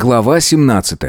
Глава 17.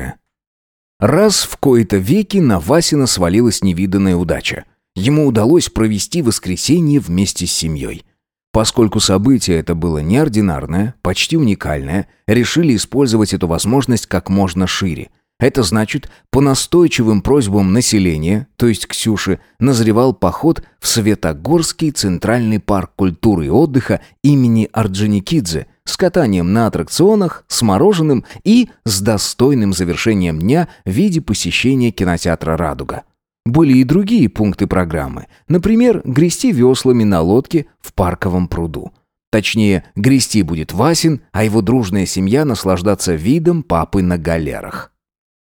Раз в кои-то веки на Васина свалилась невиданная удача. Ему удалось провести воскресенье вместе с семьей. Поскольку событие это было неординарное, почти уникальное, решили использовать эту возможность как можно шире. Это значит, по настойчивым просьбам населения, то есть Ксюши, назревал поход в Светогорский Центральный парк культуры и отдыха имени Орджоникидзе – с катанием на аттракционах, с мороженым и с достойным завершением дня в виде посещения кинотеатра «Радуга». Были и другие пункты программы. Например, грести веслами на лодке в парковом пруду. Точнее, грести будет Васин, а его дружная семья наслаждаться видом папы на галерах.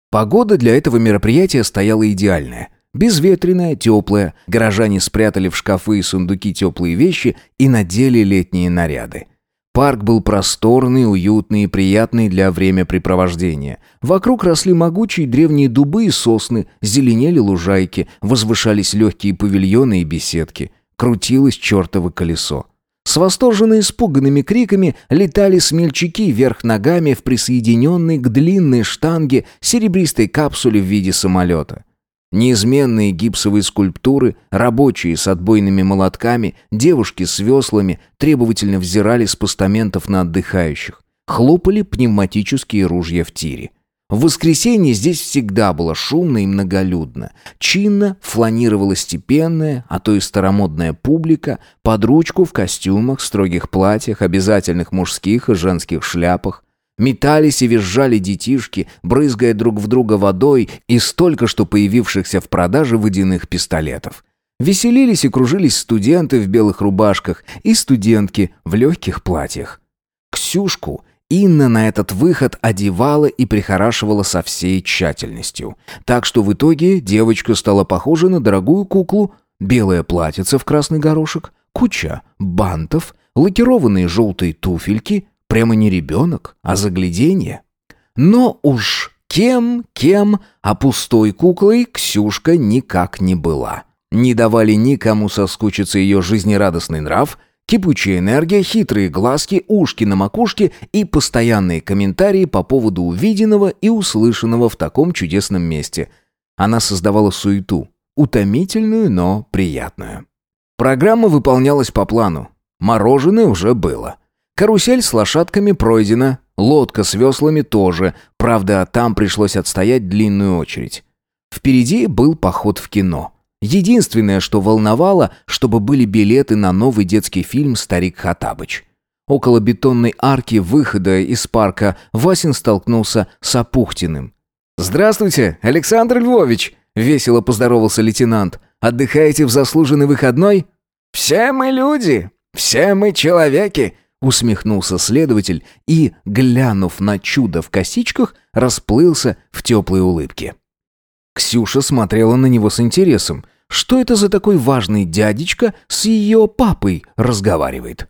Погода для этого мероприятия стояла идеальная. Безветренная, теплая, горожане спрятали в шкафы и сундуки теплые вещи и надели летние наряды. Парк был просторный, уютный и приятный для времяпрепровождения. Вокруг росли могучие древние дубы и сосны, зеленели лужайки, возвышались легкие павильоны и беседки. Крутилось чертово колесо. С восторженно испуганными криками летали смельчаки вверх ногами в присоединенной к длинной штанге серебристой капсуле в виде самолета. Неизменные гипсовые скульптуры, рабочие с отбойными молотками, девушки с веслами требовательно взирали с постаментов на отдыхающих. Хлопали пневматические ружья в тире. В воскресенье здесь всегда было шумно и многолюдно. Чинно фланировала степенная, а то и старомодная публика, под ручку в костюмах, строгих платьях, обязательных мужских и женских шляпах, Метались и визжали детишки, брызгая друг в друга водой из только что появившихся в продаже водяных пистолетов. Веселились и кружились студенты в белых рубашках и студентки в легких платьях. Ксюшку Инна на этот выход одевала и прихорашивала со всей тщательностью. Так что в итоге девочка стала похожа на дорогую куклу, белое платьице в красный горошек, куча бантов, лакированные желтые туфельки, Прямо не ребенок, а загляденье. Но уж кем, кем, а пустой куклой Ксюшка никак не была. Не давали никому соскучиться ее жизнерадостный нрав, кипучая энергия, хитрые глазки, ушки на макушке и постоянные комментарии по поводу увиденного и услышанного в таком чудесном месте. Она создавала суету, утомительную, но приятную. Программа выполнялась по плану. Мороженое уже было. Карусель с лошадками пройдена, лодка с веслами тоже, правда, там пришлось отстоять длинную очередь. Впереди был поход в кино. Единственное, что волновало, чтобы были билеты на новый детский фильм «Старик Хатабыч». Около бетонной арки выхода из парка Васин столкнулся с Апухтиным. «Здравствуйте, Александр Львович!» — весело поздоровался лейтенант. «Отдыхаете в заслуженный выходной?» «Все мы люди, все мы человеки!» Усмехнулся следователь и, глянув на чудо в косичках, расплылся в теплой улыбке. Ксюша смотрела на него с интересом. Что это за такой важный дядечка с ее папой разговаривает?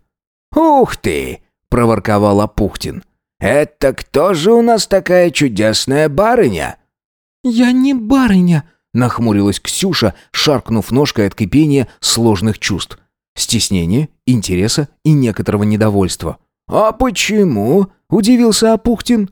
«Ух ты!» — проворковал Апухтин. «Это кто же у нас такая чудесная барыня?» «Я не барыня», — нахмурилась Ксюша, шаркнув ножкой от кипения сложных чувств стеснения, интереса и некоторого недовольства. «А почему?» – удивился Апухтин.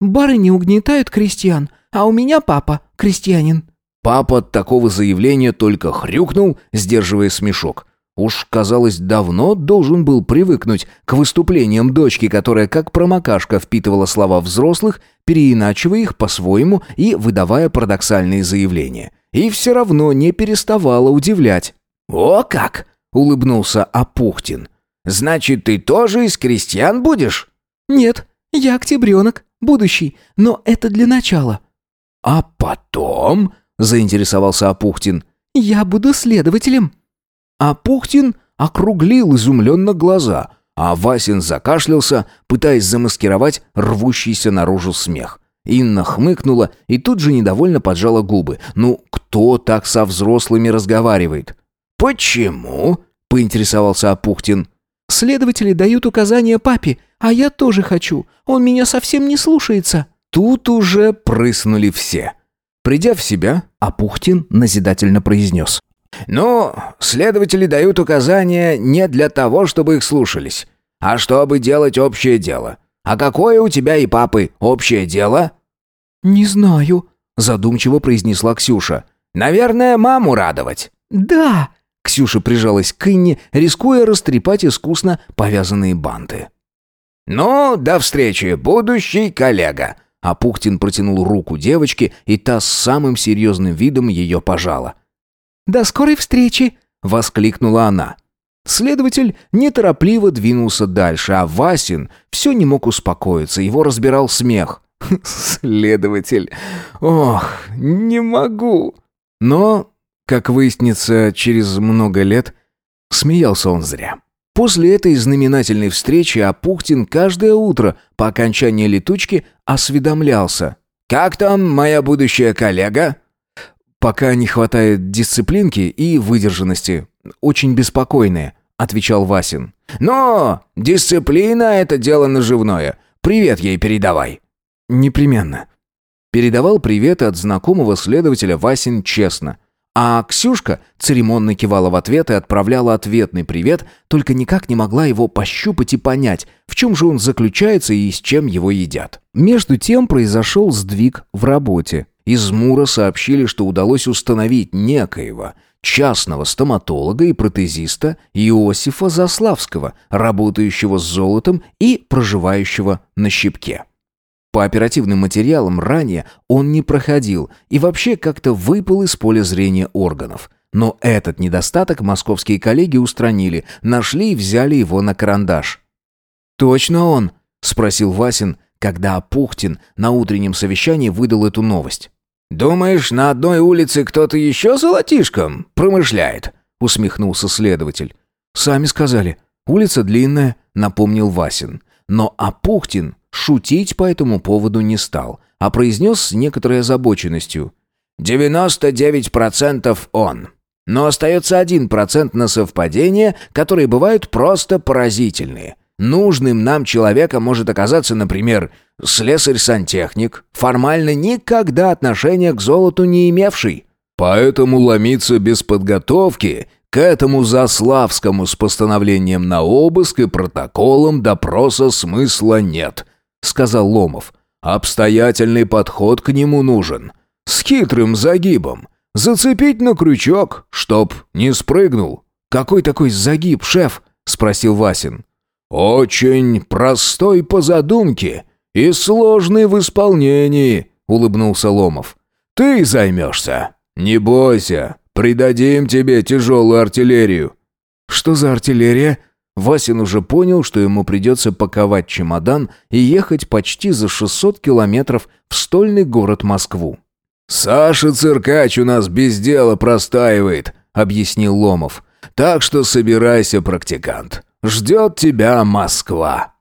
«Барыни угнетают крестьян, а у меня папа крестьянин». Папа от такого заявления только хрюкнул, сдерживая смешок. Уж, казалось, давно должен был привыкнуть к выступлениям дочки, которая как промокашка впитывала слова взрослых, переиначивая их по-своему и выдавая парадоксальные заявления. И все равно не переставала удивлять. «О как! Улыбнулся Апухтин. Значит, ты тоже из крестьян будешь? Нет, я октябренок, будущий, но это для начала. А потом, заинтересовался Апухтин. Я буду следователем. Апухтин округлил изумленно глаза, а Васин закашлялся, пытаясь замаскировать рвущийся наружу смех. Инна хмыкнула и тут же недовольно поджала губы. «Ну, кто так со взрослыми разговаривает?» «Почему?» — поинтересовался Апухтин. «Следователи дают указания папе, а я тоже хочу. Он меня совсем не слушается». Тут уже прыснули все. Придя в себя, Апухтин назидательно произнес. «Ну, следователи дают указания не для того, чтобы их слушались, а чтобы делать общее дело. А какое у тебя и папы общее дело?» «Не знаю», — задумчиво произнесла Ксюша. «Наверное, маму радовать». «Да!» Ксюша прижалась к Инне, рискуя растрепать искусно повязанные банты. «Ну, до встречи, будущий коллега!» А Пухтин протянул руку девочке, и та с самым серьезным видом ее пожала. «До скорой встречи!» — воскликнула она. Следователь неторопливо двинулся дальше, а Васин все не мог успокоиться, его разбирал смех. «Следователь! Ох, не могу!» Но, как выяснится через много лет, смеялся он зря. После этой знаменательной встречи Апухтин каждое утро по окончании летучки осведомлялся. «Как там моя будущая коллега?» «Пока не хватает дисциплинки и выдержанности. Очень беспокойные», — отвечал Васин. «Но дисциплина — это дело наживное. Привет ей передавай». «Непременно». Передавал привет от знакомого следователя Васин честно. А Ксюшка церемонно кивала в ответ и отправляла ответный привет, только никак не могла его пощупать и понять, в чем же он заключается и с чем его едят. Между тем произошел сдвиг в работе. Из Мура сообщили, что удалось установить некоего частного стоматолога и протезиста Иосифа Заславского, работающего с золотом и проживающего на щипке. По оперативным материалам ранее он не проходил и вообще как-то выпал из поля зрения органов. Но этот недостаток московские коллеги устранили, нашли и взяли его на карандаш. «Точно он?» – спросил Васин, когда Апухтин на утреннем совещании выдал эту новость. «Думаешь, на одной улице кто-то еще золотишком промышляет?» – усмехнулся следователь. «Сами сказали. Улица длинная», – напомнил Васин. Но Апухтин шутить по этому поводу не стал, а произнес с некоторой озабоченностью. «Девяносто девять процентов он. Но остается один процент на совпадения, которые бывают просто поразительные. Нужным нам человеком может оказаться, например, слесарь-сантехник, формально никогда отношения к золоту не имевший. Поэтому ломиться без подготовки к этому Заславскому с постановлением на обыск и протоколом допроса смысла нет», — сказал Ломов. «Обстоятельный подход к нему нужен. С хитрым загибом. Зацепить на крючок, чтоб не спрыгнул». «Какой такой загиб, шеф?» — спросил Васин. «Очень простой по задумке и сложный в исполнении», — улыбнулся Ломов. «Ты займешься. Не бойся, придадим тебе тяжелую артиллерию». «Что за артиллерия?» Васин уже понял, что ему придется паковать чемодан и ехать почти за 600 километров в стольный город Москву. «Саша Циркач у нас без дела простаивает», — объяснил Ломов. «Так что собирайся, практикант. Ждет тебя Москва».